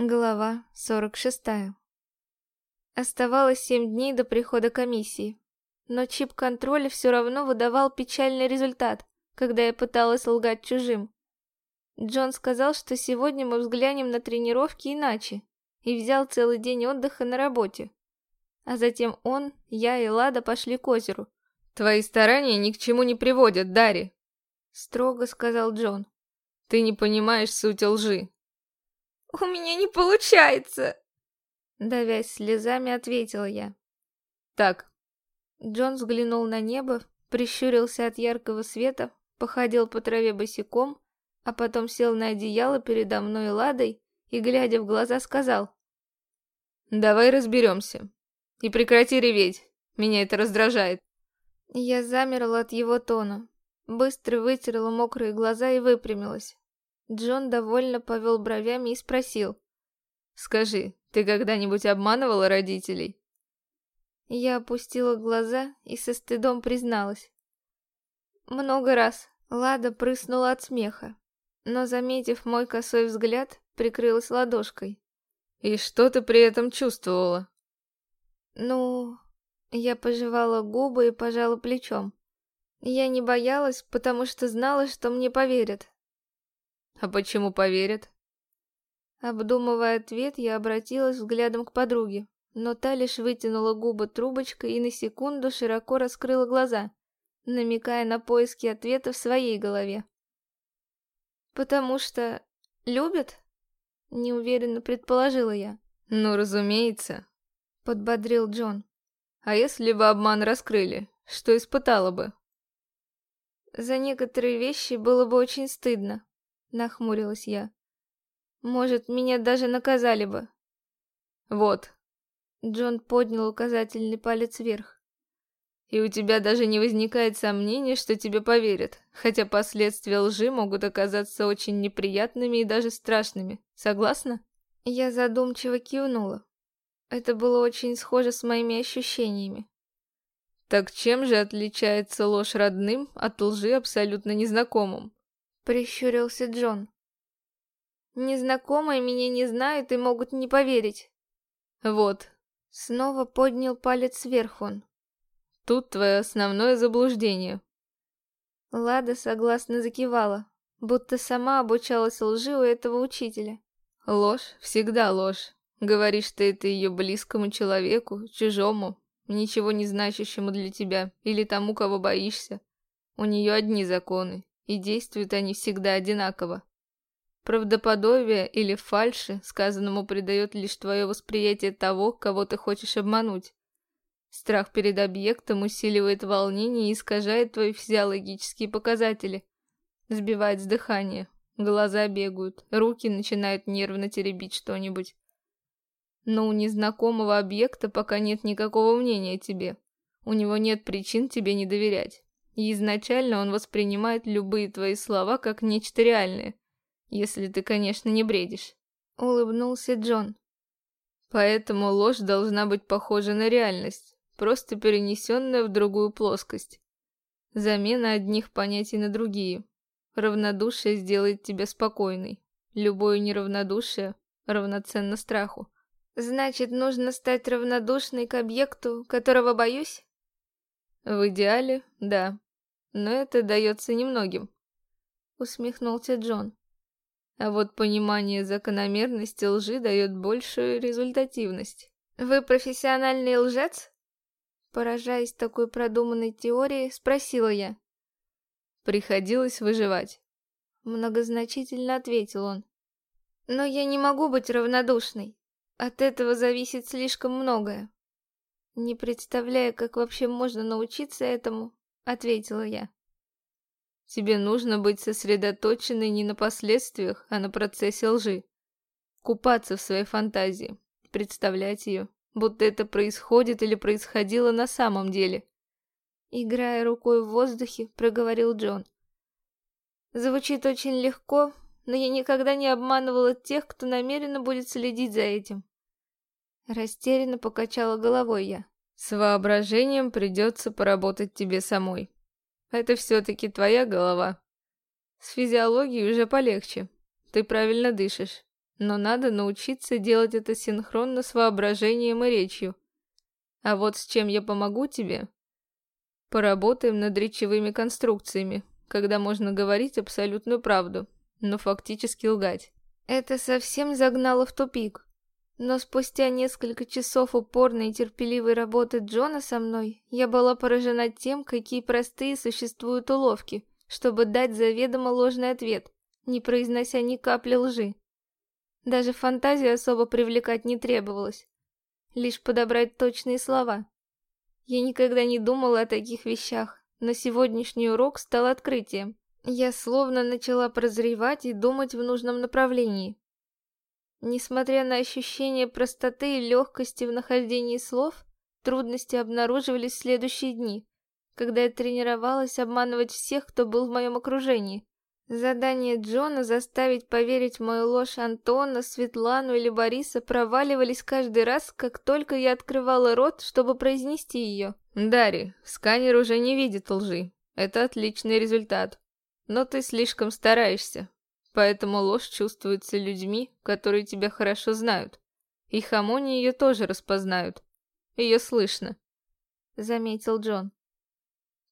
Глава 46. Оставалось семь дней до прихода комиссии, но чип контроля все равно выдавал печальный результат, когда я пыталась лгать чужим. Джон сказал, что сегодня мы взглянем на тренировки иначе, и взял целый день отдыха на работе. А затем он, я и Лада пошли к озеру. «Твои старания ни к чему не приводят, Дарри», — строго сказал Джон. «Ты не понимаешь суть лжи». «У меня не получается!» Давясь слезами, ответила я. «Так». Джон взглянул на небо, прищурился от яркого света, походил по траве босиком, а потом сел на одеяло передо мной Ладой и, глядя в глаза, сказал. «Давай разберемся. И прекрати реветь, меня это раздражает». Я замерла от его тона, быстро вытерла мокрые глаза и выпрямилась. Джон довольно повел бровями и спросил. «Скажи, ты когда-нибудь обманывала родителей?» Я опустила глаза и со стыдом призналась. Много раз Лада прыснула от смеха, но, заметив мой косой взгляд, прикрылась ладошкой. «И что ты при этом чувствовала?» «Ну...» Я пожевала губы и пожала плечом. Я не боялась, потому что знала, что мне поверят. А почему поверят? Обдумывая ответ, я обратилась взглядом к подруге, но та лишь вытянула губы трубочкой и на секунду широко раскрыла глаза, намекая на поиски ответа в своей голове. «Потому что... любят?» — неуверенно предположила я. «Ну, разумеется», — подбодрил Джон. «А если бы обман раскрыли, что испытала бы?» «За некоторые вещи было бы очень стыдно», Нахмурилась я. Может, меня даже наказали бы. Вот. Джон поднял указательный палец вверх. И у тебя даже не возникает сомнений, что тебе поверят, хотя последствия лжи могут оказаться очень неприятными и даже страшными. Согласна? Я задумчиво кивнула. Это было очень схоже с моими ощущениями. Так чем же отличается ложь родным от лжи абсолютно незнакомым? Прищурился Джон. Незнакомые меня не знают и могут не поверить. Вот. Снова поднял палец вверх он. Тут твое основное заблуждение. Лада согласно закивала, будто сама обучалась лжи у этого учителя. Ложь всегда ложь. Говоришь ты это ее близкому человеку, чужому, ничего не значащему для тебя или тому, кого боишься. У нее одни законы, и действуют они всегда одинаково. Правдоподобие или фальши сказанному придает лишь твое восприятие того, кого ты хочешь обмануть. Страх перед объектом усиливает волнение и искажает твои физиологические показатели. Сбивает с дыхания, глаза бегают, руки начинают нервно теребить что-нибудь. Но у незнакомого объекта пока нет никакого мнения о тебе. У него нет причин тебе не доверять. И изначально он воспринимает любые твои слова как нечто реальное. Если ты, конечно, не бредишь. Улыбнулся Джон. Поэтому ложь должна быть похожа на реальность, просто перенесенная в другую плоскость. Замена одних понятий на другие. Равнодушие сделает тебя спокойной. Любое неравнодушие равноценно страху. Значит, нужно стать равнодушной к объекту, которого боюсь? В идеале, да но это дается немногим. Усмехнулся Джон. А вот понимание закономерности лжи дает большую результативность. Вы профессиональный лжец? Поражаясь такой продуманной теорией, спросила я. Приходилось выживать. Многозначительно ответил он. Но я не могу быть равнодушной. От этого зависит слишком многое. Не представляя, как вообще можно научиться этому, ответила я. Тебе нужно быть сосредоточенной не на последствиях, а на процессе лжи. Купаться в своей фантазии, представлять ее, будто это происходит или происходило на самом деле. Играя рукой в воздухе, проговорил Джон. Звучит очень легко, но я никогда не обманывала тех, кто намеренно будет следить за этим. Растерянно покачала головой я. С воображением придется поработать тебе самой. Это все-таки твоя голова. С физиологией уже полегче. Ты правильно дышишь. Но надо научиться делать это синхронно с воображением и речью. А вот с чем я помогу тебе? Поработаем над речевыми конструкциями, когда можно говорить абсолютную правду, но фактически лгать. Это совсем загнало в тупик. Но спустя несколько часов упорной и терпеливой работы Джона со мной, я была поражена тем, какие простые существуют уловки, чтобы дать заведомо ложный ответ, не произнося ни капли лжи. Даже фантазию особо привлекать не требовалось. Лишь подобрать точные слова. Я никогда не думала о таких вещах, но сегодняшний урок стал открытием. Я словно начала прозревать и думать в нужном направлении. Несмотря на ощущение простоты и легкости в нахождении слов, трудности обнаруживались в следующие дни, когда я тренировалась обманывать всех, кто был в моем окружении. Задание Джона заставить поверить в мою ложь Антона, Светлану или Бориса проваливались каждый раз, как только я открывала рот, чтобы произнести ее. «Дарри, сканер уже не видит лжи. Это отличный результат. Но ты слишком стараешься. Поэтому ложь чувствуется людьми, которые тебя хорошо знают. И хамони ее тоже распознают. Ее слышно. Заметил Джон.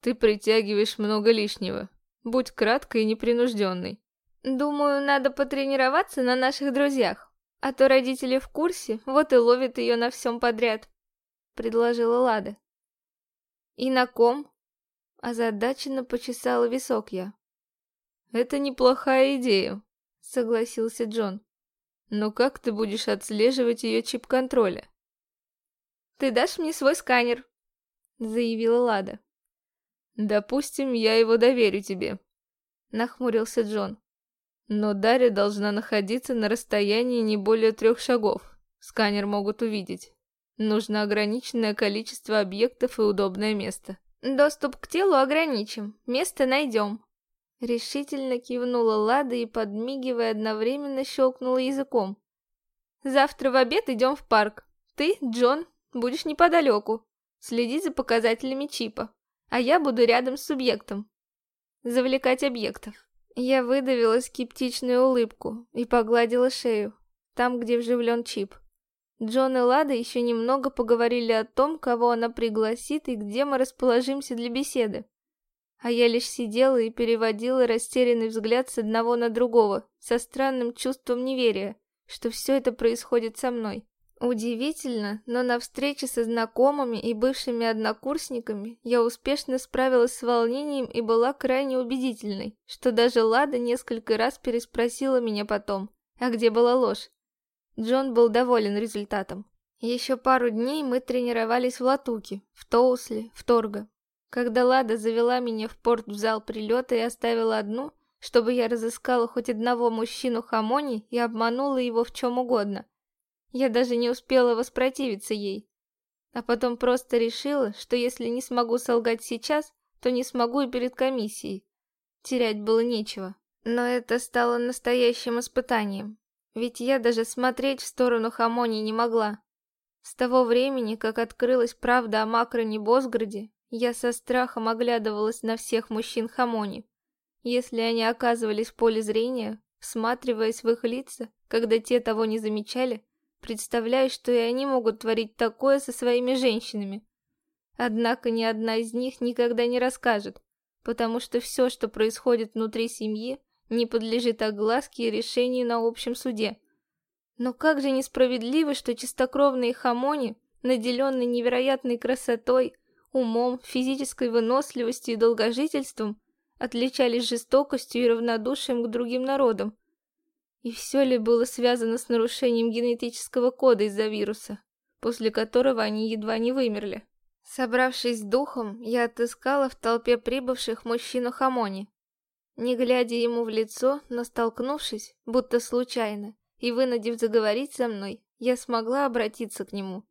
Ты притягиваешь много лишнего. Будь краткой и непринужденной. Думаю, надо потренироваться на наших друзьях. А то родители в курсе, вот и ловят ее на всем подряд. Предложила Лада. И на ком? Озадаченно почесала висок я. «Это неплохая идея», — согласился Джон. «Но как ты будешь отслеживать ее чип контроля?» «Ты дашь мне свой сканер», — заявила Лада. «Допустим, я его доверю тебе», — нахмурился Джон. «Но Дарья должна находиться на расстоянии не более трех шагов. Сканер могут увидеть. Нужно ограниченное количество объектов и удобное место». «Доступ к телу ограничим, место найдем», Решительно кивнула Лада и, подмигивая, одновременно щелкнула языком. «Завтра в обед идем в парк. Ты, Джон, будешь неподалеку. Следить за показателями чипа. А я буду рядом с субъектом. Завлекать объектов». Я выдавила скептичную улыбку и погладила шею, там, где вживлен чип. Джон и Лада еще немного поговорили о том, кого она пригласит и где мы расположимся для беседы а я лишь сидела и переводила растерянный взгляд с одного на другого, со странным чувством неверия, что все это происходит со мной. Удивительно, но на встрече со знакомыми и бывшими однокурсниками я успешно справилась с волнением и была крайне убедительной, что даже Лада несколько раз переспросила меня потом, а где была ложь. Джон был доволен результатом. Еще пару дней мы тренировались в Латуке, в Тоусле, в Торго, когда Лада завела меня в порт в зал прилета и оставила одну, чтобы я разыскала хоть одного мужчину Хамони и обманула его в чем угодно. Я даже не успела воспротивиться ей. А потом просто решила, что если не смогу солгать сейчас, то не смогу и перед комиссией. Терять было нечего. Но это стало настоящим испытанием. Ведь я даже смотреть в сторону Хамони не могла. С того времени, как открылась правда о Макроне Босграде, я со страхом оглядывалась на всех мужчин Хамони. Если они оказывались в поле зрения, всматриваясь в их лица, когда те того не замечали, представляю, что и они могут творить такое со своими женщинами. Однако ни одна из них никогда не расскажет, потому что все, что происходит внутри семьи, не подлежит огласке и решению на общем суде. Но как же несправедливо, что чистокровные хамони, наделенные невероятной красотой, умом, физической выносливостью и долгожительством, отличались жестокостью и равнодушием к другим народам. И все ли было связано с нарушением генетического кода из-за вируса, после которого они едва не вымерли? Собравшись с духом, я отыскала в толпе прибывших мужчину Хамони. Не глядя ему в лицо, но столкнувшись, будто случайно, и вынудив заговорить со мной, я смогла обратиться к нему.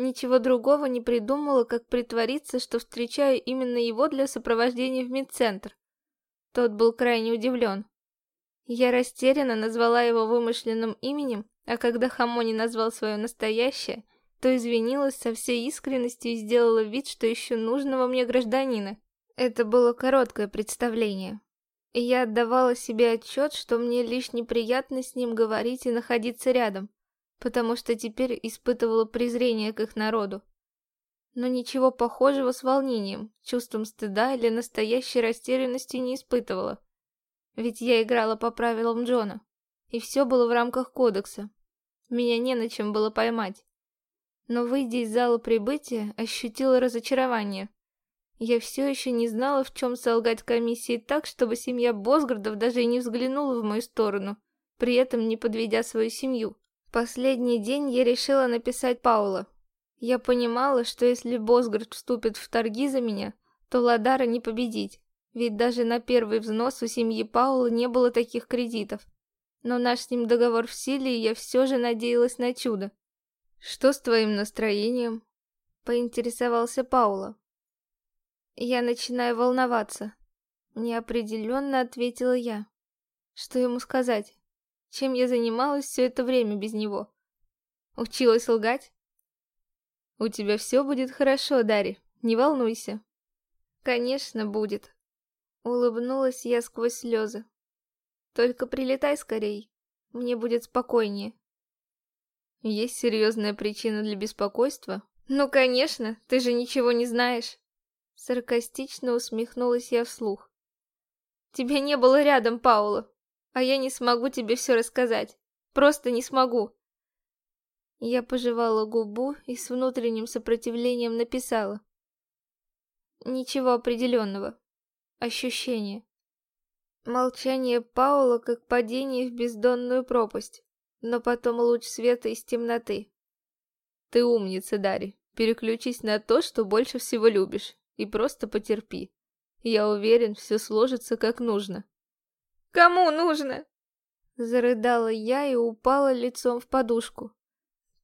Ничего другого не придумала, как притвориться, что встречаю именно его для сопровождения в медцентр. Тот был крайне удивлен. Я растерянно назвала его вымышленным именем, а когда Хамони назвал свое настоящее, то извинилась со всей искренностью и сделала вид, что ищу нужного мне гражданина. Это было короткое представление. И я отдавала себе отчет, что мне лишь неприятно с ним говорить и находиться рядом, потому что теперь испытывала презрение к их народу. Но ничего похожего с волнением, чувством стыда или настоящей растерянности не испытывала. Ведь я играла по правилам Джона, и все было в рамках кодекса. Меня не на чем было поймать. Но, выйдя из зала прибытия, ощутила разочарование – я все еще не знала, в чем солгать комиссии так, чтобы семья Босгардов даже и не взглянула в мою сторону, при этом не подведя свою семью. Последний день я решила написать Паула. Я понимала, что если Босгард вступит в торги за меня, то Ладара не победить, ведь даже на первый взнос у семьи Паула не было таких кредитов. Но наш с ним договор в силе, и я все же надеялась на чудо. «Что с твоим настроением?» — поинтересовался Паула. Я начинаю волноваться. Неопределенно ответила я. Что ему сказать? Чем я занималась все это время без него? Училась лгать? У тебя все будет хорошо, Дарья, не волнуйся. Конечно, будет. Улыбнулась я сквозь слезы. Только прилетай скорей, мне будет спокойнее. Есть серьезная причина для беспокойства? Ну, конечно, ты же ничего не знаешь. Саркастично усмехнулась я вслух. Тебя не было рядом, Паула, а я не смогу тебе все рассказать. Просто не смогу. Я пожевала губу и с внутренним сопротивлением написала. Ничего определенного. Ощущение. Молчание Паула как падение в бездонную пропасть, но потом луч света из темноты. Ты умница, Дари. Переключись на то, что больше всего любишь и просто потерпи. Я уверен, все сложится как нужно. Кому нужно? Зарыдала я и упала лицом в подушку.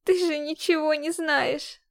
Ты же ничего не знаешь.